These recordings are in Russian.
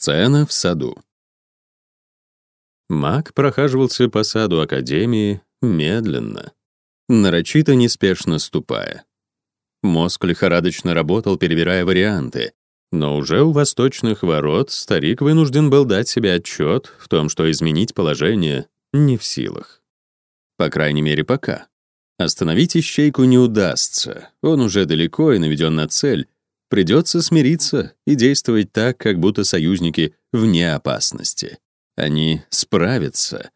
Сцена в саду. Маг прохаживался по саду Академии медленно, нарочито неспешно ступая. Мозг лихорадочно работал, перебирая варианты, но уже у восточных ворот старик вынужден был дать себе отчет в том, что изменить положение не в силах. По крайней мере, пока. Остановить ищейку не удастся, он уже далеко и наведен на цель, Придется смириться и действовать так, как будто союзники вне опасности. Они справятся.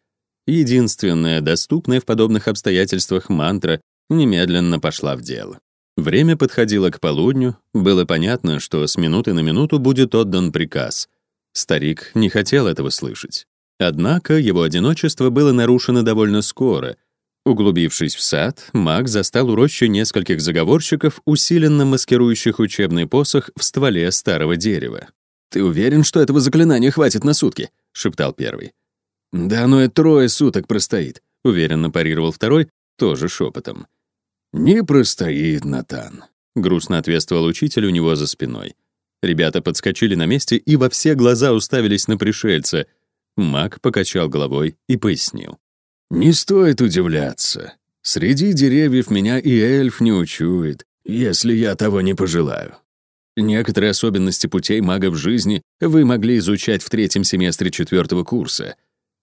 Единственная доступная в подобных обстоятельствах мантра немедленно пошла в дело. Время подходило к полудню, было понятно, что с минуты на минуту будет отдан приказ. Старик не хотел этого слышать. Однако его одиночество было нарушено довольно скоро — Углубившись в сад, маг застал у рощи нескольких заговорщиков, усиленно маскирующих учебный посох в стволе старого дерева. «Ты уверен, что этого заклинания хватит на сутки?» — шептал первый. «Да оно и трое суток простоит», — уверенно парировал второй, тоже шепотом. «Не простоит, Натан», — грустно ответствовал учитель у него за спиной. Ребята подскочили на месте и во все глаза уставились на пришельца. Маг покачал головой и пояснил. Не стоит удивляться. Среди деревьев меня и эльф не учует, если я того не пожелаю. Некоторые особенности путей мага в жизни вы могли изучать в третьем семестре четвертого курса.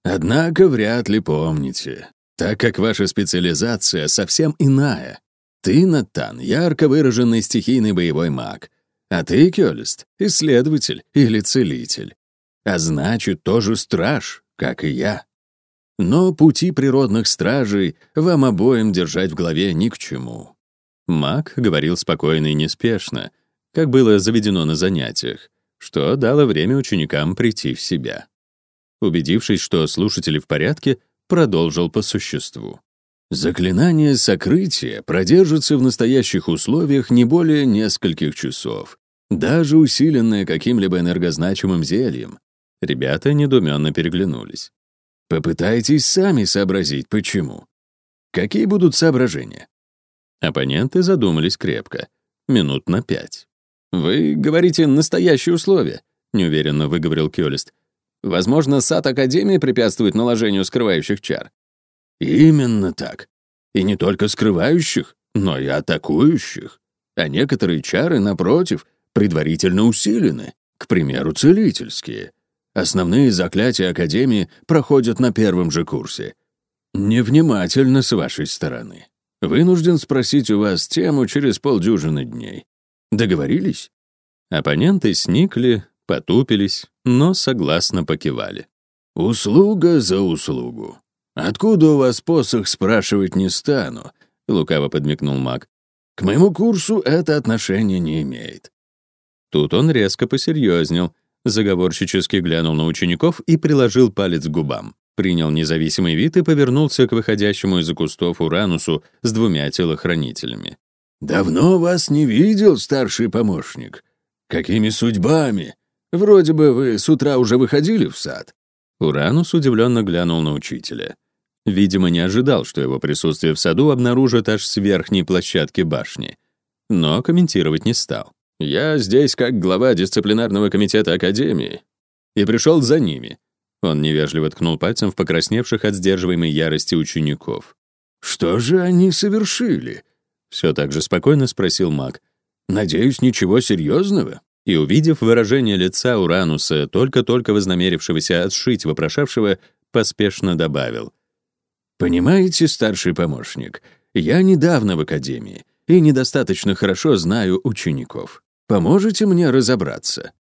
Однако вряд ли помните, так как ваша специализация совсем иная. Ты, Натан, ярко выраженный стихийный боевой маг, а ты, Кёлист, исследователь или целитель. А значит, тоже страж, как и я. Но пути природных стражей вам обоим держать в голове ни к чему. Маг говорил спокойно и неспешно, как было заведено на занятиях, что дало время ученикам прийти в себя. Убедившись, что слушатели в порядке, продолжил по существу. Заклинание сокрытия продержится в настоящих условиях не более нескольких часов, даже усиленное каким-либо энергозначимым зельем. Ребята недуменно переглянулись. Попытайтесь сами сообразить, почему. Какие будут соображения? Оппоненты задумались крепко. Минут на пять. «Вы говорите настоящие условия», — неуверенно выговорил Кёлист. «Возможно, сад Академии препятствует наложению скрывающих чар». «Именно так. И не только скрывающих, но и атакующих. А некоторые чары, напротив, предварительно усилены, к примеру, целительские. Основные заклятия Академии проходят на первом же курсе. Невнимательно с вашей стороны. Вынужден спросить у вас тему через полдюжины дней. Договорились? Оппоненты сникли, потупились, но согласно покивали. «Услуга за услугу. Откуда у вас посох, спрашивать не стану», — лукаво подмигнул маг. «К моему курсу это отношение не имеет». Тут он резко посерьезнел, заговорщически глянул на учеников и приложил палец к губам. Принял независимый вид и повернулся к выходящему из-за кустов Уранусу с двумя телохранителями. «Давно вас не видел, старший помощник. Какими судьбами? Вроде бы вы с утра уже выходили в сад». Уранус удивленно глянул на учителя. Видимо, не ожидал, что его присутствие в саду обнаружат аж с верхней площадки башни. Но комментировать не стал. Я здесь как глава дисциплинарного комитета Академии. И пришел за ними. Он невежливо ткнул пальцем в покрасневших от сдерживаемой ярости учеников. «Что же они совершили?» Все так же спокойно спросил маг. «Надеюсь, ничего серьезного?» И, увидев выражение лица Урануса, только-только вознамерившегося отшить вопрошавшего, поспешно добавил. «Понимаете, старший помощник, я недавно в Академии и недостаточно хорошо знаю учеников. Поможете мне разобраться?»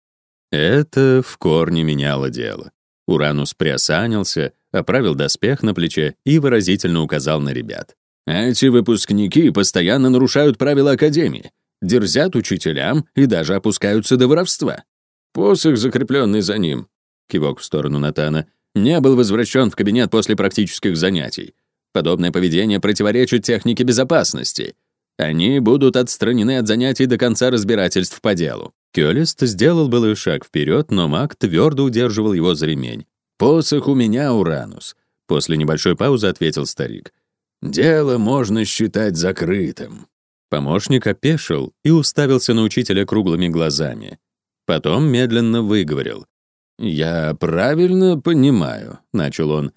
Это в корне меняло дело. Уранус приосанился, оправил доспех на плече и выразительно указал на ребят. «Эти выпускники постоянно нарушают правила Академии, дерзят учителям и даже опускаются до воровства. Посох, закрепленный за ним, кивок в сторону Натана, не был возвращен в кабинет после практических занятий. Подобное поведение противоречит технике безопасности. Они будут отстранены от занятий до конца разбирательств по делу. Кёлист сделал былый шаг вперед, но маг твердо удерживал его за ремень. «Посох у меня, Уранус», — после небольшой паузы ответил старик. «Дело можно считать закрытым». Помощник опешил и уставился на учителя круглыми глазами. Потом медленно выговорил. «Я правильно понимаю», — начал он.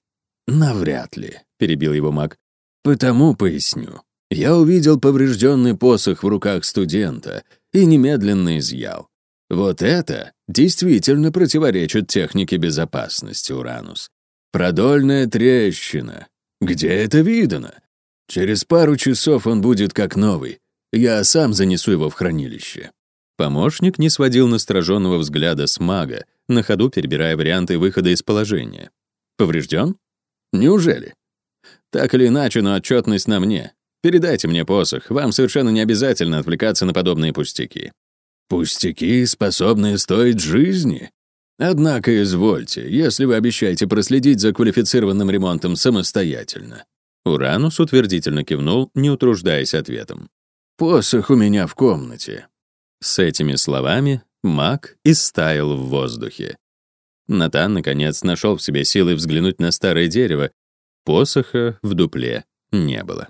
«Навряд ли», — перебил его маг. «Потому поясню. Я увидел поврежденный посох в руках студента и немедленно изъял. Вот это действительно противоречит технике безопасности, Уранус. Продольная трещина. Где это видано? Через пару часов он будет как новый. Я сам занесу его в хранилище». Помощник не сводил настороженного взгляда с мага, на ходу перебирая варианты выхода из положения. «Поврежден? Неужели? Так или иначе, но отчетность на мне. Передайте мне посох, вам совершенно не обязательно отвлекаться на подобные пустяки». «Пустяки, способные стоить жизни?» Однако, извольте, если вы обещаете проследить за квалифицированным ремонтом самостоятельно. Уранус утвердительно кивнул, не утруждаясь ответом. «Посох у меня в комнате». С этими словами маг истаял в воздухе. Натан, наконец, нашел в себе силы взглянуть на старое дерево. Посоха в дупле не было.